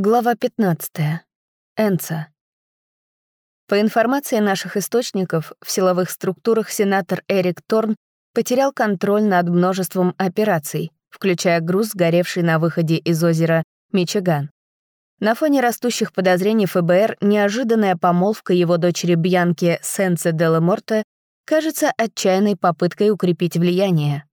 Глава 15. Энца. По информации наших источников, в силовых структурах сенатор Эрик Торн потерял контроль над множеством операций, включая груз, сгоревший на выходе из озера Мичиган. На фоне растущих подозрений ФБР неожиданная помолвка его дочери Бьянки Сенце де Морте кажется отчаянной попыткой укрепить влияние.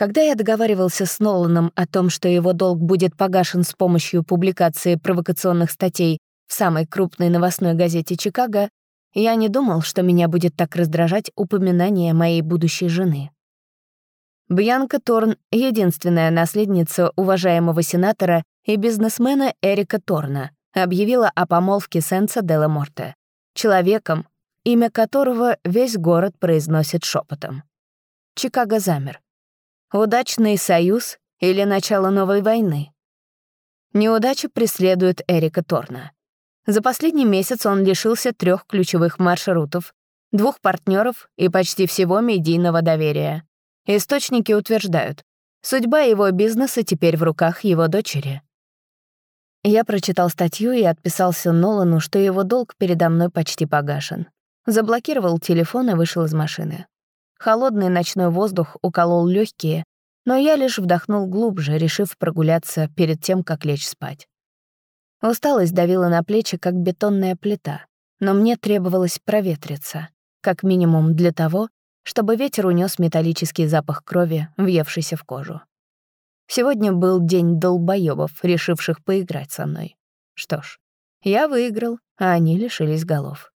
Когда я договаривался с Ноланом о том, что его долг будет погашен с помощью публикации провокационных статей в самой крупной новостной газете Чикаго, я не думал, что меня будет так раздражать упоминание моей будущей жены. Бьянка Торн — единственная наследница уважаемого сенатора и бизнесмена Эрика Торна, объявила о помолвке Сенса Делла Морте, человеком, имя которого весь город произносит шепотом. Чикаго замер. Удачный союз или начало новой войны? Неудача преследует Эрика Торна. За последний месяц он лишился трех ключевых маршрутов, двух партнеров и почти всего медийного доверия. Источники утверждают, судьба его бизнеса теперь в руках его дочери. Я прочитал статью и отписался Нолану, что его долг передо мной почти погашен. Заблокировал телефон и вышел из машины. Холодный ночной воздух уколол легкие, но я лишь вдохнул глубже, решив прогуляться перед тем, как лечь спать. Усталость давила на плечи, как бетонная плита, но мне требовалось проветриться, как минимум для того, чтобы ветер унес металлический запах крови, въевшийся в кожу. Сегодня был день долбоёбов, решивших поиграть со мной. Что ж, я выиграл, а они лишились голов.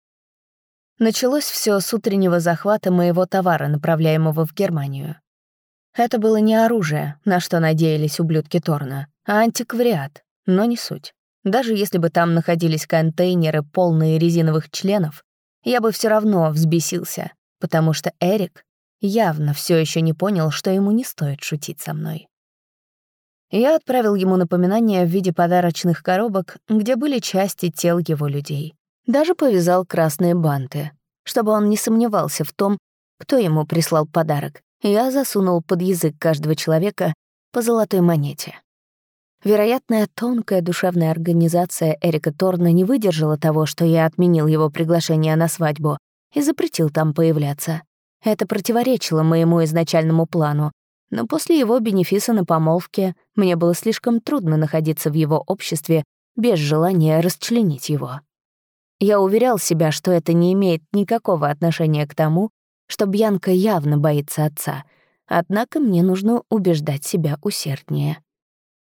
Началось все с утреннего захвата моего товара, направляемого в Германию. Это было не оружие, на что надеялись ублюдки Торна, а антиквариат, но не суть. Даже если бы там находились контейнеры, полные резиновых членов, я бы все равно взбесился, потому что Эрик явно все еще не понял, что ему не стоит шутить со мной. Я отправил ему напоминание в виде подарочных коробок, где были части тел его людей. Даже повязал красные банты, чтобы он не сомневался в том, кто ему прислал подарок. Я засунул под язык каждого человека по золотой монете. Вероятная тонкая душевная организация Эрика Торна не выдержала того, что я отменил его приглашение на свадьбу и запретил там появляться. Это противоречило моему изначальному плану, но после его бенефиса на помолвке мне было слишком трудно находиться в его обществе без желания расчленить его. Я уверял себя, что это не имеет никакого отношения к тому, что Бьянка явно боится отца, однако мне нужно убеждать себя усерднее.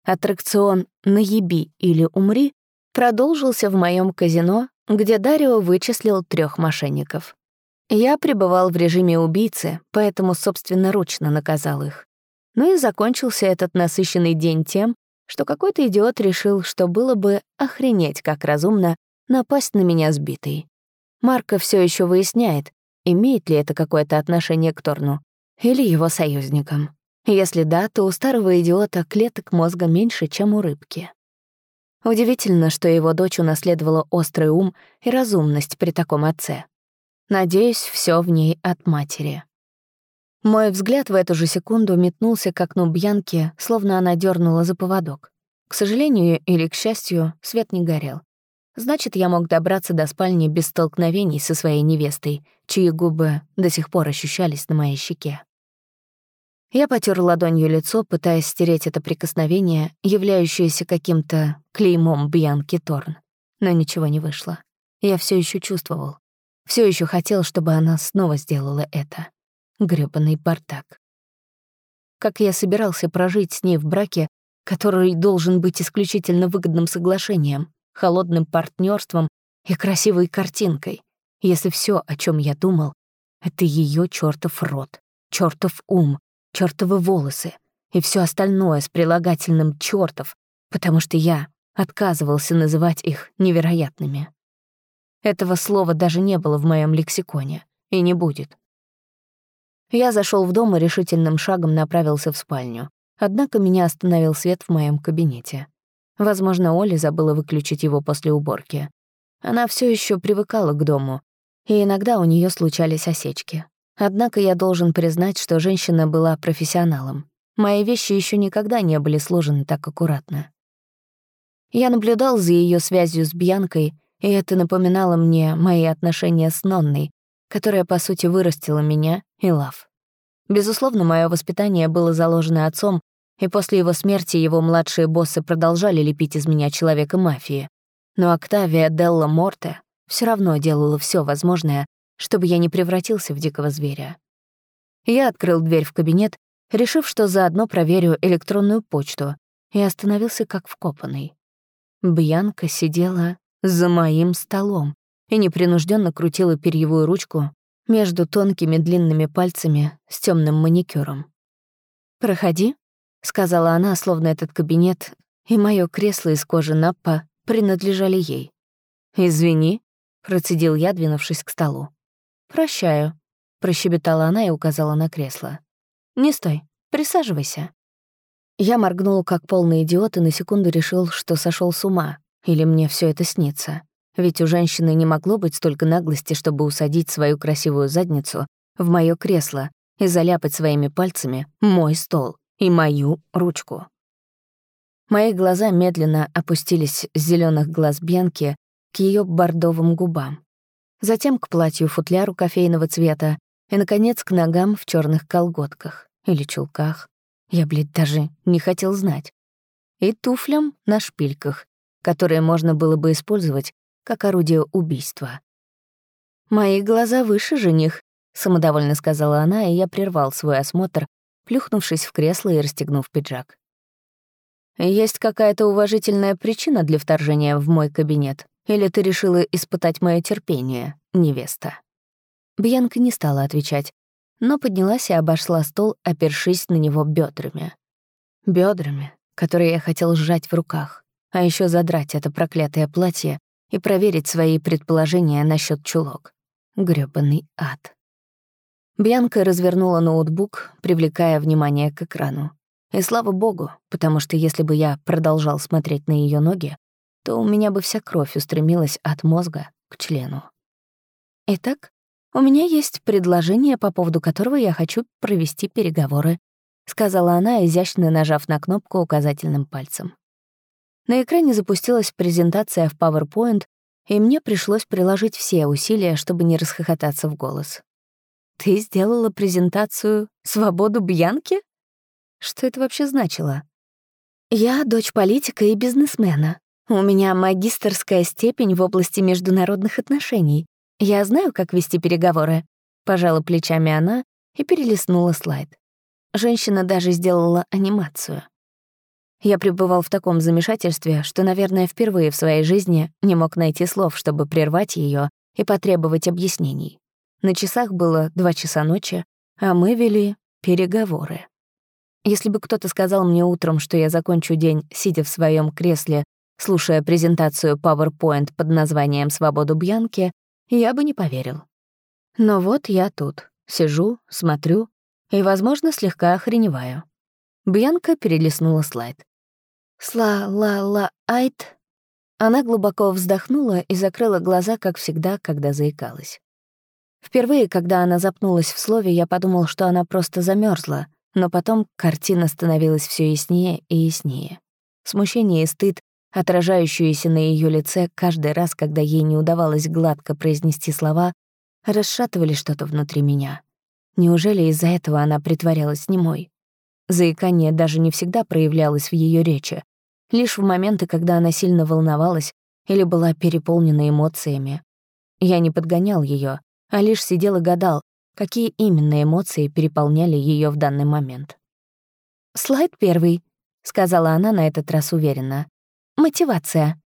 Аттракцион «Наеби или умри» продолжился в моем казино, где Дарио вычислил трех мошенников. Я пребывал в режиме убийцы, поэтому собственноручно наказал их. Ну и закончился этот насыщенный день тем, что какой-то идиот решил, что было бы охренеть как разумно напасть на меня сбитой. Марко все еще выясняет, имеет ли это какое-то отношение к Торну или его союзникам. Если да, то у старого идиота клеток мозга меньше, чем у рыбки. Удивительно, что его дочь унаследовала острый ум и разумность при таком отце. Надеюсь, все в ней от матери. Мой взгляд в эту же секунду метнулся к окну Бьянки, словно она дернула за поводок. К сожалению или к счастью, свет не горел. Значит, я мог добраться до спальни без столкновений со своей невестой, чьи губы до сих пор ощущались на моей щеке. Я потер ладонью лицо, пытаясь стереть это прикосновение, являющееся каким-то клеймом Бьянки Торн. Но ничего не вышло. Я все еще чувствовал. все еще хотел, чтобы она снова сделала это. Грёбаный бардак. Как я собирался прожить с ней в браке, который должен быть исключительно выгодным соглашением, холодным партнерством и красивой картинкой, если все, о чем я думал, это ее чертов рот, чертов ум, чертовы волосы и все остальное с прилагательным чертов, потому что я отказывался называть их невероятными. Этого слова даже не было в моем лексиконе и не будет. Я зашел в дом и решительным шагом направился в спальню. Однако меня остановил свет в моем кабинете. Возможно, Оля забыла выключить его после уборки. Она все еще привыкала к дому, и иногда у нее случались осечки. Однако я должен признать, что женщина была профессионалом. Мои вещи еще никогда не были сложены так аккуратно. Я наблюдал за ее связью с Бьянкой, и это напоминало мне мои отношения с Нонной, которая, по сути, вырастила меня и Лав. Безусловно, мое воспитание было заложено отцом, и после его смерти его младшие боссы продолжали лепить из меня человека мафии. Но Октавия Делла Морте все равно делала все возможное, чтобы я не превратился в дикого зверя. Я открыл дверь в кабинет, решив, что заодно проверю электронную почту, и остановился как вкопанный. Бьянка сидела за моим столом и непринужденно крутила перьевую ручку между тонкими длинными пальцами с темным маникюром. «Проходи», — сказала она, словно этот кабинет и мое кресло из кожи Наппа принадлежали ей. «Извини», — процедил я, двинувшись к столу. «Прощаю», — прощебетала она и указала на кресло. «Не стой, присаживайся». Я моргнул, как полный идиот, и на секунду решил, что сошел с ума, или мне все это снится. Ведь у женщины не могло быть столько наглости, чтобы усадить свою красивую задницу в моё кресло и заляпать своими пальцами мой стол и мою ручку. Мои глаза медленно опустились с зеленых глаз Бьянки к ее бордовым губам. Затем к платью-футляру кофейного цвета и, наконец, к ногам в черных колготках или чулках. Я, блядь, даже не хотел знать. И туфлям на шпильках, которые можно было бы использовать как орудие убийства. «Мои глаза выше жених», — самодовольно сказала она, и я прервал свой осмотр, плюхнувшись в кресло и расстегнув пиджак. «Есть какая-то уважительная причина для вторжения в мой кабинет? Или ты решила испытать мое терпение, невеста?» Бьянка не стала отвечать, но поднялась и обошла стол, опершись на него бедрами. Бедрами, которые я хотел сжать в руках, а еще задрать это проклятое платье и проверить свои предположения насчет чулок. Грёбаный ад. Бьянка развернула ноутбук, привлекая внимание к экрану. И слава богу, потому что если бы я продолжал смотреть на ее ноги, то у меня бы вся кровь устремилась от мозга к члену. Итак, у меня есть предложение, по поводу которого я хочу провести переговоры, сказала она, изящно нажав на кнопку указательным пальцем. На экране запустилась презентация в PowerPoint, и мне пришлось приложить все усилия, чтобы не расхохотаться в голос. «Ты сделала презентацию «Свободу Бьянки»?» Что это вообще значило? Я дочь политика и бизнесмена. У меня магистерская степень в области международных отношений. Я знаю, как вести переговоры. Пожала плечами она и перелистнула слайд. Женщина даже сделала анимацию. Я пребывал в таком замешательстве, что, наверное, впервые в своей жизни не мог найти слов, чтобы прервать ее и потребовать объяснений. На часах было два часа ночи, а мы вели переговоры. Если бы кто-то сказал мне утром, что я закончу день, сидя в своем кресле, слушая презентацию PowerPoint под названием «Свободу Бьянки», я бы не поверил. Но вот я тут, сижу, смотрю и, возможно, слегка охреневаю. Бьянка перелистнула слайд. «Сла-ла-ла-айт». Она глубоко вздохнула и закрыла глаза, как всегда, когда заикалась. Впервые, когда она запнулась в слове, я подумал, что она просто замерзла, но потом картина становилась все яснее и яснее. Смущение и стыд, отражающиеся на ее лице каждый раз, когда ей не удавалось гладко произнести слова, расшатывали что-то внутри меня. Неужели из-за этого она притворялась немой? Заикание даже не всегда проявлялось в ее речи, лишь в моменты, когда она сильно волновалась или была переполнена эмоциями. Я не подгонял ее, а лишь сидел и гадал, какие именно эмоции переполняли ее в данный момент. «Слайд первый», — сказала она на этот раз уверенно. «Мотивация».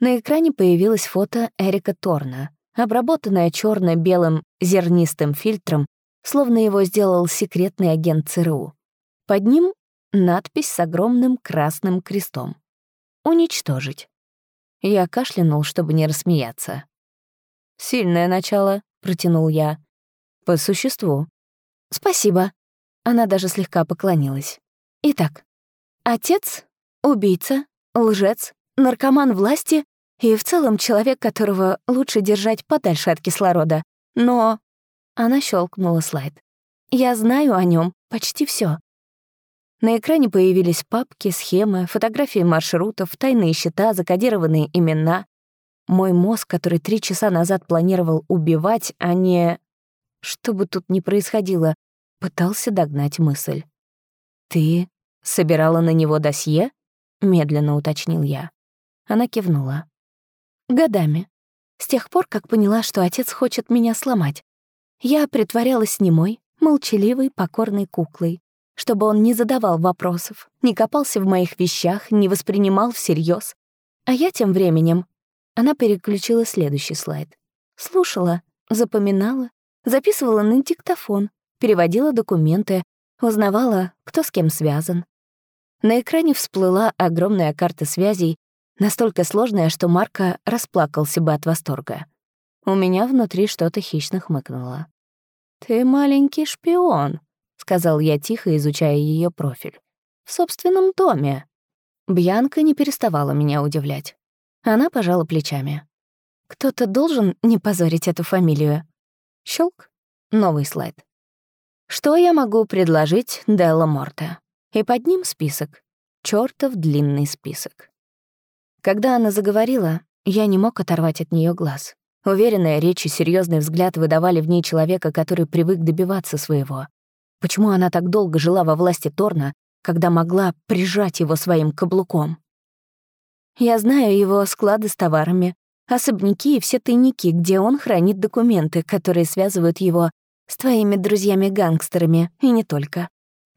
На экране появилось фото Эрика Торна, обработанное черно белым зернистым фильтром, словно его сделал секретный агент ЦРУ. Под ним надпись с огромным красным крестом. «Уничтожить». Я кашлянул, чтобы не рассмеяться. «Сильное начало», — протянул я. «По существу». «Спасибо». Она даже слегка поклонилась. «Итак, отец — убийца, лжец, наркоман власти и в целом человек, которого лучше держать подальше от кислорода. Но...» Она щелкнула слайд. «Я знаю о нем почти все. На экране появились папки, схемы, фотографии маршрутов, тайные счета, закодированные имена. Мой мозг, который три часа назад планировал убивать, а не... Что бы тут ни происходило, пытался догнать мысль. «Ты собирала на него досье?» — медленно уточнил я. Она кивнула. «Годами. С тех пор, как поняла, что отец хочет меня сломать. Я притворялась немой, молчаливой, покорной куклой, чтобы он не задавал вопросов, не копался в моих вещах, не воспринимал всерьез. А я тем временем... Она переключила следующий слайд. Слушала, запоминала, записывала на диктофон, переводила документы, узнавала, кто с кем связан. На экране всплыла огромная карта связей, настолько сложная, что Марка расплакался бы от восторга. У меня внутри что-то хищно хмыкнуло. «Ты маленький шпион», — сказал я тихо, изучая ее профиль. «В собственном доме». Бьянка не переставала меня удивлять. Она пожала плечами. «Кто-то должен не позорить эту фамилию». Щелк. Новый слайд. Что я могу предложить Делла Морте? И под ним список. Чёртов длинный список. Когда она заговорила, я не мог оторвать от нее глаз. Уверенная речь и серьезный взгляд выдавали в ней человека, который привык добиваться своего. Почему она так долго жила во власти Торна, когда могла прижать его своим каблуком? Я знаю его склады с товарами, особняки и все тайники, где он хранит документы, которые связывают его с твоими друзьями-гангстерами, и не только.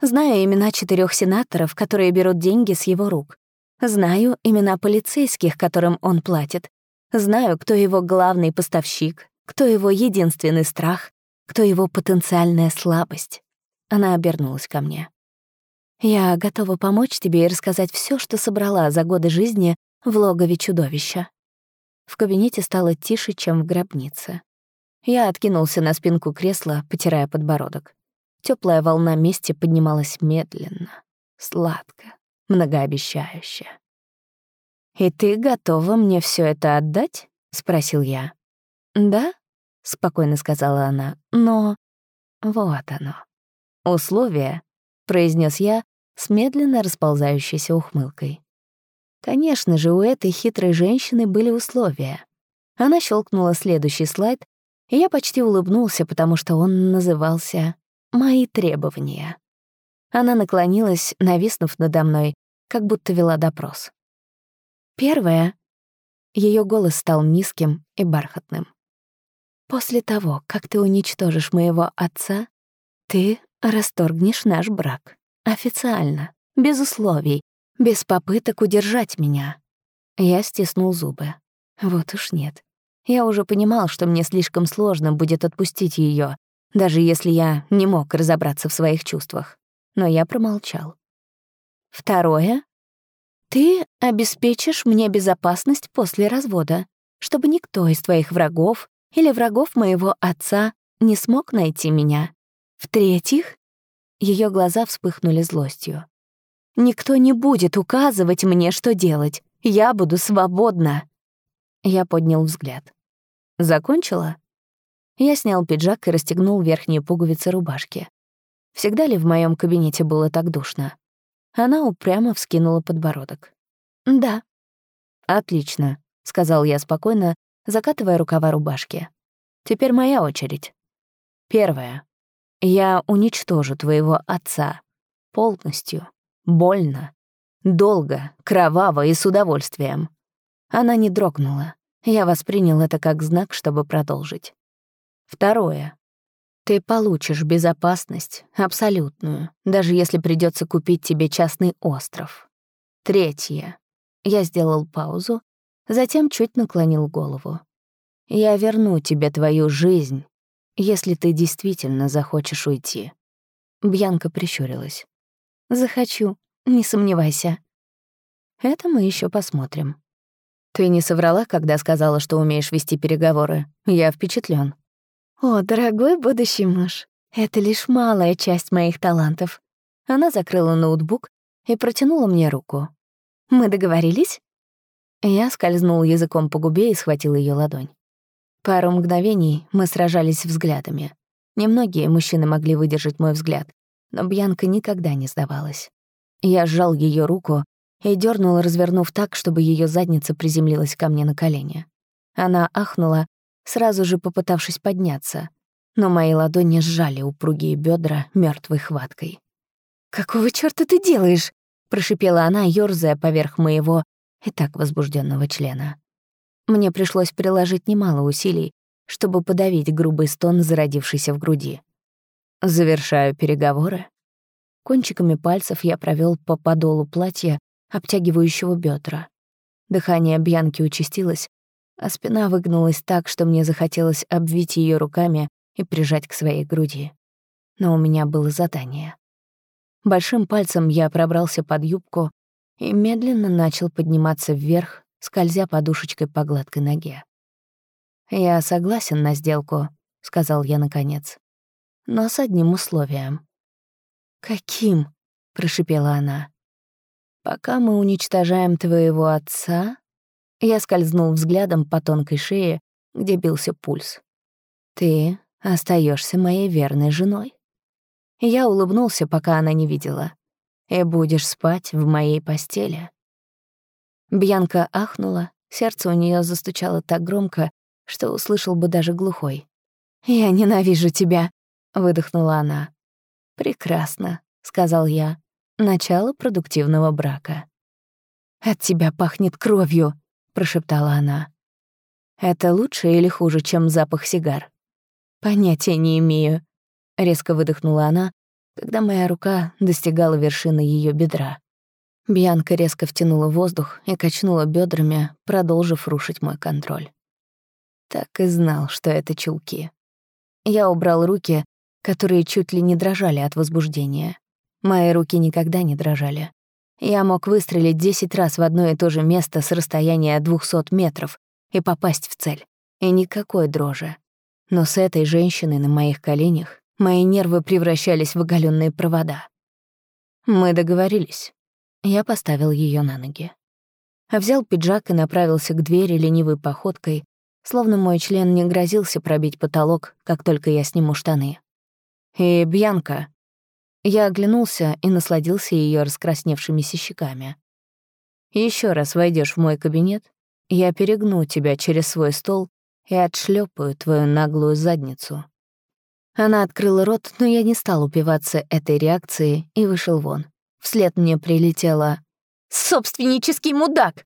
Знаю имена четырех сенаторов, которые берут деньги с его рук. Знаю имена полицейских, которым он платит. Знаю, кто его главный поставщик, кто его единственный страх, кто его потенциальная слабость. Она обернулась ко мне. «Я готова помочь тебе и рассказать все, что собрала за годы жизни в логове чудовища». В кабинете стало тише, чем в гробнице. Я откинулся на спинку кресла, потирая подбородок. Теплая волна мести поднималась медленно, сладко, многообещающе. «И ты готова мне все это отдать?» — спросил я. «Да», — спокойно сказала она, — «но...» «Вот оно. Условие», — произнес я с медленно расползающейся ухмылкой. Конечно же, у этой хитрой женщины были условия. Она щелкнула следующий слайд, и я почти улыбнулся, потому что он назывался «Мои требования». Она наклонилась, нависнув надо мной, как будто вела допрос. Первое. Ее голос стал низким и бархатным. После того, как ты уничтожишь моего отца, ты расторгнешь наш брак. Официально, без условий, без попыток удержать меня. Я стиснул зубы. Вот уж нет. Я уже понимал, что мне слишком сложно будет отпустить ее, даже если я не мог разобраться в своих чувствах. Но я промолчал. Второе. Ты обеспечишь мне безопасность после развода, чтобы никто из твоих врагов или врагов моего отца не смог найти меня. В-третьих, ее глаза вспыхнули злостью. Никто не будет указывать мне, что делать. Я буду свободна. Я поднял взгляд. Закончила? Я снял пиджак и расстегнул верхние пуговицы рубашки. Всегда ли в моем кабинете было так душно? Она упрямо вскинула подбородок. «Да». «Отлично», — сказал я спокойно, закатывая рукава рубашки. «Теперь моя очередь. Первое. Я уничтожу твоего отца. Полностью. Больно. Долго, кроваво и с удовольствием». Она не дрогнула. Я воспринял это как знак, чтобы продолжить. Второе. Ты получишь безопасность, абсолютную, даже если придется купить тебе частный остров. Третье. Я сделал паузу, затем чуть наклонил голову. Я верну тебе твою жизнь, если ты действительно захочешь уйти. Бьянка прищурилась. Захочу, не сомневайся. Это мы еще посмотрим. Ты не соврала, когда сказала, что умеешь вести переговоры. Я впечатлен. О, дорогой будущий муж, это лишь малая часть моих талантов. Она закрыла ноутбук и протянула мне руку. Мы договорились? Я скользнул языком по губе и схватил ее ладонь. Пару мгновений мы сражались взглядами. Немногие мужчины могли выдержать мой взгляд, но Бьянка никогда не сдавалась. Я сжал ее руку и дернул, развернув так, чтобы ее задница приземлилась ко мне на колени. Она ахнула, сразу же попытавшись подняться, но мои ладони сжали упругие бедра мертвой хваткой. «Какого чёрта ты делаешь?» — прошипела она, ёрзая поверх моего и так возбужденного члена. Мне пришлось приложить немало усилий, чтобы подавить грубый стон, зародившийся в груди. Завершаю переговоры. Кончиками пальцев я провел по подолу платья, обтягивающего бедра. Дыхание Бьянки участилось, а спина выгнулась так, что мне захотелось обвить ее руками и прижать к своей груди. Но у меня было задание. Большим пальцем я пробрался под юбку и медленно начал подниматься вверх, скользя подушечкой по гладкой ноге. «Я согласен на сделку», — сказал я наконец. «Но с одним условием». «Каким?» — прошипела она. «Пока мы уничтожаем твоего отца...» Я скользнул взглядом по тонкой шее, где бился пульс. «Ты остаешься моей верной женой». Я улыбнулся, пока она не видела. «И будешь спать в моей постели». Бьянка ахнула, сердце у нее застучало так громко, что услышал бы даже глухой. «Я ненавижу тебя», — выдохнула она. «Прекрасно», — сказал я. «Начало продуктивного брака». «От тебя пахнет кровью», — прошептала она. «Это лучше или хуже, чем запах сигар?» «Понятия не имею», — резко выдохнула она, когда моя рука достигала вершины ее бедра. Бьянка резко втянула воздух и качнула бедрами, продолжив рушить мой контроль. Так и знал, что это чулки. Я убрал руки, которые чуть ли не дрожали от возбуждения. Мои руки никогда не дрожали. Я мог выстрелить десять раз в одно и то же место с расстояния 200 метров и попасть в цель. И никакой дрожи. Но с этой женщиной на моих коленях мои нервы превращались в оголенные провода. Мы договорились. Я поставил ее на ноги. Взял пиджак и направился к двери ленивой походкой, словно мой член не грозился пробить потолок, как только я сниму штаны. И Бьянка. Я оглянулся и насладился ее раскрасневшимися щеками. Еще раз войдешь в мой кабинет, я перегну тебя через свой стол и отшлепаю твою наглую задницу». Она открыла рот, но я не стал упиваться этой реакцией и вышел вон. Вслед мне прилетело «Собственнический мудак!»